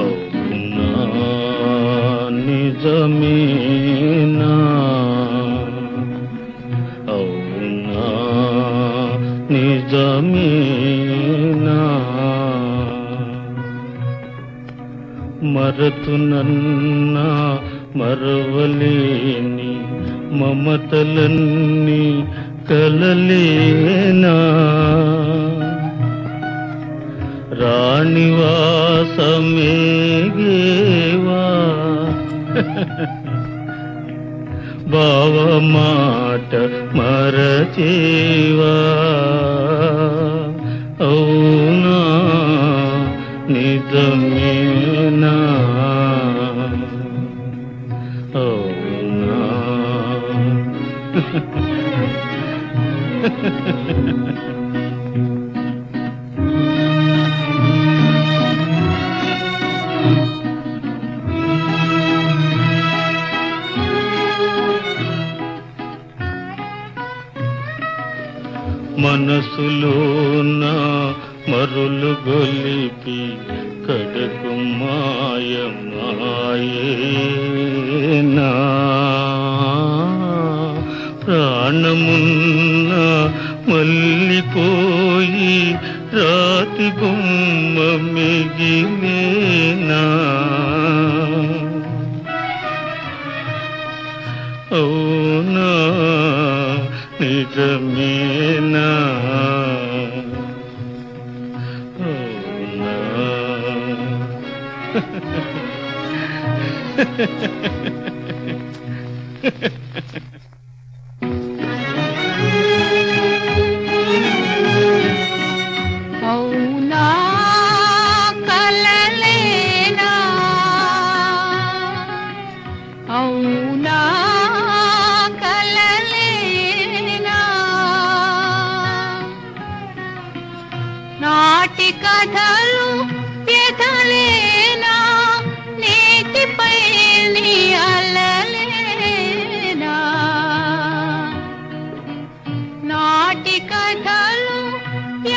అవునా నిజమేనా? అవునా నిజమేనా మరతునన్నా మరవలేని మమతలన్నీ కలలే నివాసమేవా బావ మాట మరచేవా? అవునా నిజమేనా? అవునా? మనసులోన మరులు గొలిపి కడకు మాయ మాయేనా ప్రాణమున్న మల్లిపోయి రాతి బొమ్మ మిగిలేనా అవునా నిజమేనా అవునా Ha, ha, ha. నాటి కథలు ఎదలేనా నీటిపై నీ అలలేనా నాటి కథలు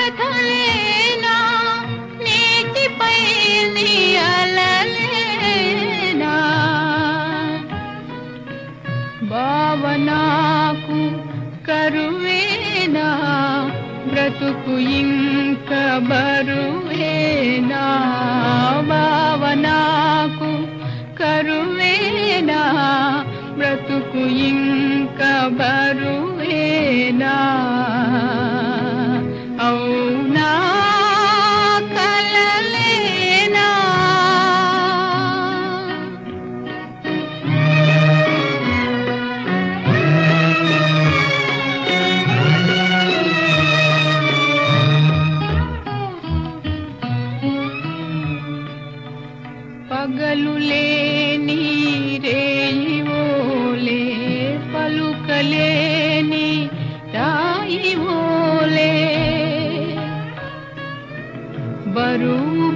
ఎదలేనా నీటిపై నీ అలలేనా భావనాకు కరువేనా? బ్రతుకు ఇంక బరువేనా భావనాకు కరువేనా బ్రతుకు ఇంక బరువేనా ಓಲೆ ನೀರೇ ಓಲೆ ಪಲುಕಲೆ ನೀ ತಾಯಿ ಓಲೆ ಬರುವ